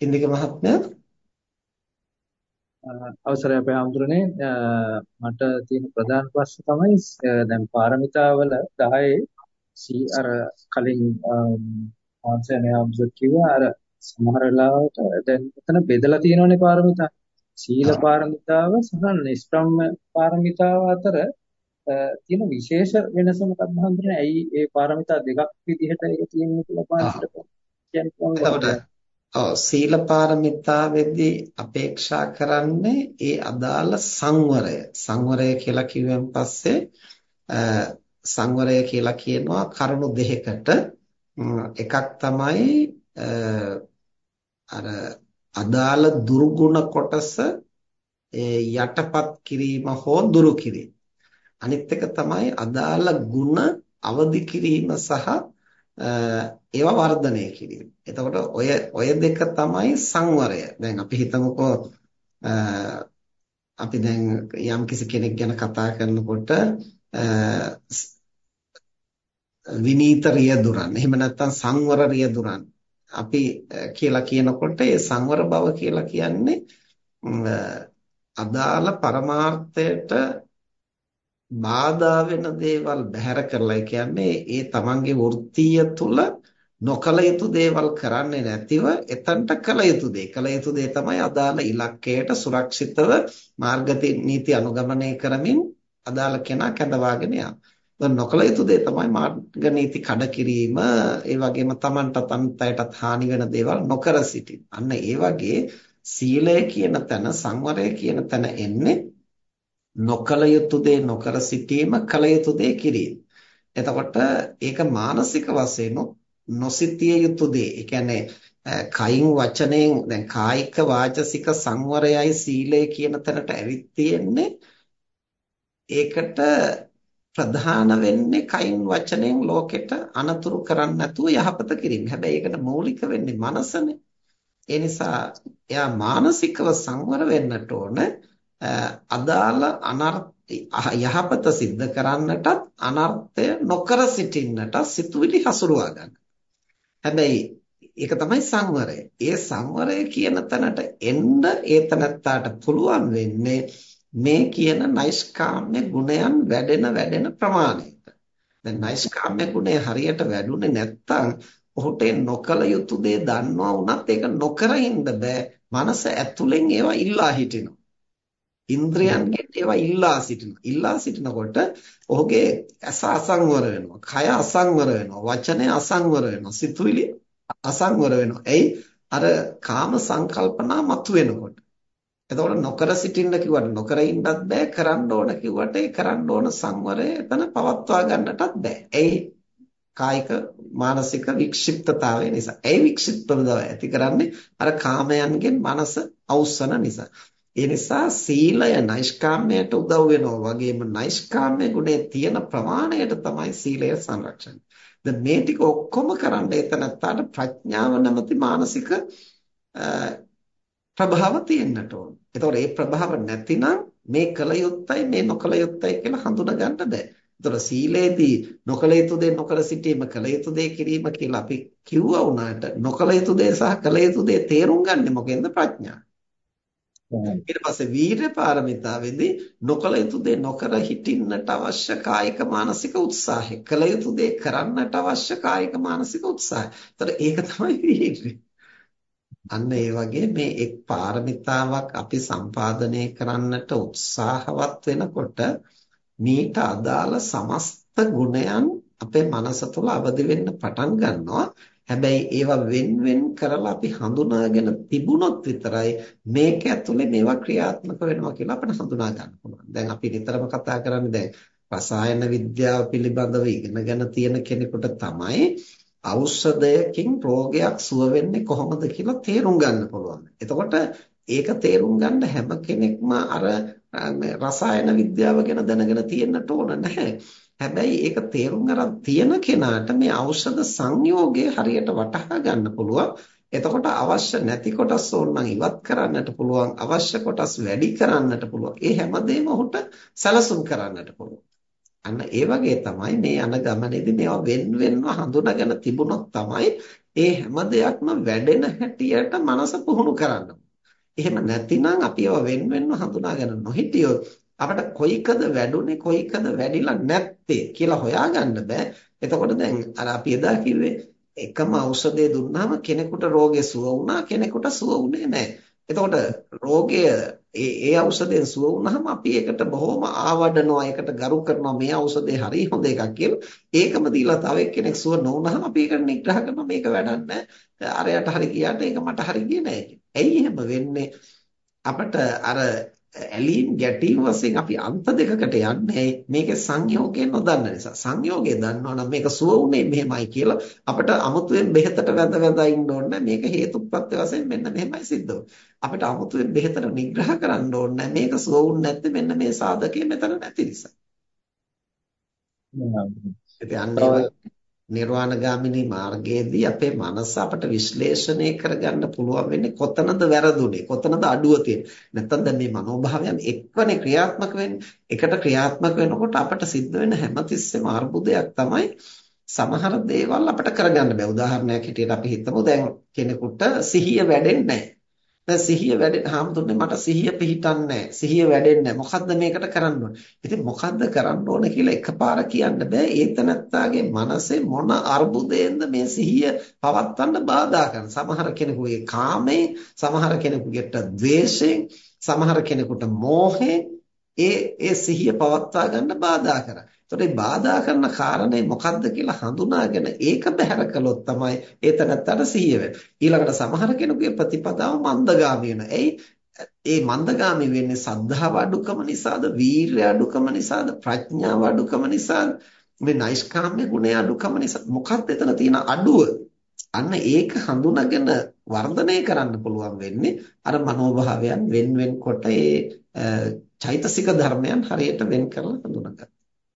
ඉන්දික මහත්මයා? අවසරයි අපේ හඳුරන්නේ මට තියෙන ප්‍රධාන ප්‍රශ්න තමයි දැන් පාරමිතාවල 10 සී අර කලින් ආන්සර්නේ අම්සර් කිව්වා අර සමහර වෙලාවට දැන් එතන බෙදලා තියෙනවනේ පාරමිතා. සීල පාරමිතාව සහ නිෂ්ක්‍රම පාරමිතාව අතර තියෙන විශේෂ වෙනස මොකක්ද හඳුනන්නේ ඇයි ඒ පාරමිතා දෙකක් විදිහට ඒක තියෙන්නේ කියලා පාරමිතා කියන්නේ ඔව් සීල පාරමිතාවේදී අපේක්ෂා කරන්නේ ඒ අදාළ සංවරය. සංවරය කියලා කිව්වන් පස්සේ සංවරය කියලා කියනවා කරුණු දෙකකට එකක් තමයි අර අදාළ දුර්ගුණ කොටස යටපත් කිරීම හෝ දුරු කිරීම. අනිත් එක තමයි අදාළ ಗುಣ අවදි කිරීම සහ ඒවා වර්ධනය කිරීම. එතකොට ඔය ඔය දෙක තමයි සංවරය. දැන් අපි හිතමුකෝ අපි දැන් යම් කිසි කෙනෙක් ගැන කතා කරනකොට විනීත රියදුරන් එහෙම නැත්නම් සංවර රියදුරන් අපි කියලා කියනකොට ඒ සංවර බව කියලා කියන්නේ අදාළ පරමාර්ථයට බාධා වෙන දේවල් බැහැර කරලා කියන්නේ ඒ තමන්ගේ වෘත්තිය තුල නොකල යුතු දේවල් කරන්නේ නැතිව එතනට කල යුතු දේ කල යුතු දේ තමයි අදාළ ඉලක්කයට සුරක්ෂිතව මාර්ග නීති අනුගමනය කරමින් අදාළ කෙනා කැඳවාගෙන යාම. නොකල යුතු දේ තමයි මාර්ග නීති කඩ කිරීම ඒ වගේම තමන්ටත් අනිත්යටත් හානි වෙන දේවල් නොකර සිටීම. අන්න ඒ වගේ සීලය කියන තැන සංවරය කියන තැන එන්නේ නොකල යුතු දේ නොකර සිටීම කල යුතු දේ කිරීම. එතකොට ඒක මානසික වශයෙන් නොසිතිය යුතු දේ. ඒ කියන්නේ කයින් වචනයෙන් දැන් කායික වාචසික සංවරයයි සීලය කියන තැනට ඇවිත් තියෙන්නේ ඒකට ප්‍රධාන වෙන්නේ කයින් වචනයෙන් ලෝකෙට අනතුරු කරන්නේ නැතුව යහපත කිරීම. හැබැයි ඒකට මූලික වෙන්නේ මනසනේ. ඒ නිසා එයා මානසිකව සංවර වෙන්නට ඕන. අදාළ අනර්ථ යහපත સિદ્ધ කරන්නටත් අනර්ථය නොකර සිටින්නට සිතුවිලි හසුරුවා ගන්න. හැබැයි ඒක තමයි සංවරය. ඒ සංවරය කියන තැනට එන්න ඒ තැනත්තාට පුළුවන් වෙන්නේ මේ කියන නෛෂ්කාම්‍ය ගුණයන් වැඩෙන වැඩෙන ප්‍රමාණයට. දැන් නෛෂ්කාම්‍ය ගුණය හරියට වැඩුණේ නැත්නම් ඔහුට නොකල යුතු දේ දන්නවා වුණත් ඒක නොකර ඉන්න බෑ. මනස ඇතුලෙන් ඒවා ඉල්ලා හිටිනවා. ඉන්ද්‍රයන්ගෙන් ඒවා ඉල්ලා සිටිනවා. ඉල්ලා සිටිනකොට ඔහුගේ ඇස අසංවර වෙනවා. කය අසංවර වෙනවා. වචනය අසංවර වෙනවා. සිතුවිලි අසංවර වෙනවා. එයි අර කාම සංකල්පනා මතුවෙනකොට. එතකොට නොකර සිටින්න කිව්වට නොකර ඉන්නත් බෑ. කරන්න ඕන කිව්වට ඒ කරන්න ඕන සංවරය එතන පවත්වා ගන්නටත් බෑ. එයි කායික මානසික වික්ෂිප්තතාවය නිසා. ඒ වික්ෂිප්ත බව ඇති කරන්නේ අර කාමයන්ගෙන් මනස අවුස්සන නිසා. ඒ නිසා සීලය නෛෂ්කාම්මයට උදව් වෙනවා වගේම නෛෂ්කාම්ම්‍ය ගුණේ තියෙන ප්‍රමාණයට තමයි සීලය සංරක්ෂණය. දැන් මේ ටික ඔක්කොම කරන්න එතනත්තාට ප්‍රඥාව නැමැති මානසික ප්‍රභාව තියෙන්නට ඕන. ඒතකොට මේ ප්‍රභාව නැතිනම් මේ කල යුත්තයි මේ නොකල යුත්තයි කියලා හඳුනා ගන්න බෑ. ඒතකොට සීලේදී නොකල යුතු දේ නොකර සිටීම කල යුතු දේ කිරීම කියලා අපි කිව්වා වුණාට නොකල යුතු දේ සහ කල යුතු දේ තේරුම් ගන්න මොකෙන්ද ප්‍රඥාව. ඊට පස්සේ වීර්ය පාරමිතාවේදී නොකල යුතු දේ නොකර හිටින්නට අවශ්‍ය කායික මානසික උත්සාහය කල යුතු දේ කරන්නට අවශ්‍ය කායික මානසික උත්සාහය. ඒතර ඒක තමයි වීර්ය. අන්න ඒ වගේ මේ එක් පාරමිතාවක් අපි සම්පාදනය කරන්නට උත්සාහවත් වෙනකොට මීට අදාළ සමස්ත ගුණයන් අපේ මනස තුළ අවදි වෙන්න පටන් ගන්නවා. හැබැයි ඒවා වෙන් වෙන් කරලා අපි හඳුනාගෙන තිබුණොත් විතරයි මේක ඇතුලේ මේවා ක්‍රියාත්මක වෙනවා කියලා අපිට හඳුනා ගන්න පුළුවන්. දැන් අපි නිතරම කතා කරන්නේ දැන් රසායන විද්‍යාව පිළිබඳව ඉගෙනගෙන තියෙන කෙනෙකුට තමයි ඖෂධයකින් රෝගයක් සුව වෙන්නේ කොහොමද කියලා තේරුම් ගන්න පුළුවන්. එතකොට ඒක තේරුම් ගන්න හැම කෙනෙක්ම අර රසායන විද්‍යාව ගැන දැනගෙන තියෙන්නට ඕන නැහැ. හැබැයි ඒක තේරුම් ගන්න තියෙන කෙනාට මේ ඖෂධ සංයෝගය හරියට වටහා ගන්න පුළුවන්. එතකොට අවශ්‍ය නැති කොටස් ඕනනම් ඉවත් කරන්නට පුළුවන් අවශ්‍ය කොටස් වැඩි කරන්නට පුළුවන් ඒ හැමදේම ඔහුට සැලසුම් කරන්නට පුළුවන් අන්න ඒ වගේ තමයි මේ යන ගමනේදී මේවා වෙන වෙනම හඳුනාගෙන තිබුණොත් තමයි ඒ හැම දෙයක්ම වැඩෙන හැටියට මනස පුහුණු කරන්න. එහෙම නැතිනම් අපි ඒවා වෙන වෙනම හඳුනාගෙන නොහිටියොත් අපිට කොයිකද වැඩුණේ කොයිකද වැඩිලා නැත්තේ කියලා හොයාගන්න බෑ. එතකොට දැන් අර අපි එදා කිව්වේ එකම ඖෂධය දුන්නාම කෙනෙකුට රෝගේ සුව වුණා කෙනෙකුට සුව වුණේ නැහැ. එතකොට රෝගය ඒ ඒ ඖෂධයෙන් සුව වුණාම අපි ඒකට බොහොම ආවඩනවා ඒකට ගරු කරනවා මේ ඖෂධය හරි හොඳ එකක් කියලා. ඒකම දීලා තව එක්කෙනෙක් සුව නොවුනහම අපි ඒකට නිග්‍රහ කරනවා මේක වැඩක් නැහැ. අරයට හරි ගියාට ඒක මට හරි ගියේ නැහැ ඇයි එහෙම වෙන්නේ? අපිට අර ඇලීම් ගැටීම් වශයෙන් අපි අන්ත දෙකකට යන්නේ. මේකේ සංයෝගය නොදන්න නිසා. සංයෝගය දන්නවනම් මේක සුව උනේ මෙහෙමයි කියලා අපිට අමුතුවෙන් බෙහෙතට වැඳ වැඳ ඉන්න ඕනේ මේක හේතුප්‍රත්‍ය වශයෙන් මෙන්න මෙහෙමයි සිද්ධ අපිට අමුතුවෙන් බෙහෙතට නිග්‍රහ කරන්න ඕනේ මේක සුව උන්නේ නැත්te මෙන්න මේ සාධකයේ මෙතන නැති නිසා. ඉතින් නිර්වාණගාමිනී මාර්ගයේදී අපේ මනස අපට විශ්ලේෂණය කරගන්න පුළුවන් වෙන්නේ කොතනද වැරදුනේ? කොතනද අඩුව තියෙන්නේ? නැත්නම් දැන් මේ මනෝභාවයන් එක්වනේ ක්‍රියාත්මක වෙන්නේ. එකට ක්‍රියාත්මක වෙනකොට අපට සිද්ධ වෙන හැමතිස්සෙම අර්බුදයක් තමයි සමහර දේවල් අපට කරගන්න බෑ. උදාහරණයක් හිටියට අපි හිතමු දැන් කෙනෙකුට සිහිය වැඩෙන්නේ නැහැ. දැන් සිහිය වැඩෙන්න හාමුදුරනේ මට සිහිය පිහිටන්නේ සිහිය වැඩෙන්නේ මොකද්ද මේකට කරන්න ඕන? ඉතින් මොකද්ද කරන්න ඕන කියලා එකපාර කියන්න බෑ. ඒතනත්තාගේ මනසේ මොන අර්බුදයෙන්ද මේ සිහිය පවත්වන්න බාධා කරන සමහර කෙනෙකුගේ කාමයෙන් සමහර කෙනෙකුට ද්වේෂයෙන් සමහර කෙනෙකුට මෝහයෙන් ඒ ඒ සිහිය පවත්වා ගන්න බාධා කරා එතකොට මේ බාධා කරන කාරණේ මොකක්ද කියලා හඳුනාගෙන ඒක බැහැර කළොත් තමයි ඒ තනත්තට සිහිය වෙන්නේ. ඊළඟට සමහර කෙනෙකුගේ ප්‍රතිපදාව මන්දගාමී වෙනවා. එයි ඒ මන්දගාමී වෙන්නේ සද්ධාව අඩුකම නිසාද, වීර්ය අඩුකම නිසාද, ප්‍රඥාව අඩුකම නිසාද, මේ නෛෂ්කාම්‍ය ගුණය අඩුකම නිසා මොකක්ද එතන තියෙන අඩුව? අන්න ඒක හඳුනාගෙන වර්ධනය කරන්න පුළුවන් වෙන්නේ අර මනෝභාවයන් වෙන් වෙන්කොට ඒ චෛතසික ධර්මයන් හරියට වෙන් කරලා හඳුනගන්න.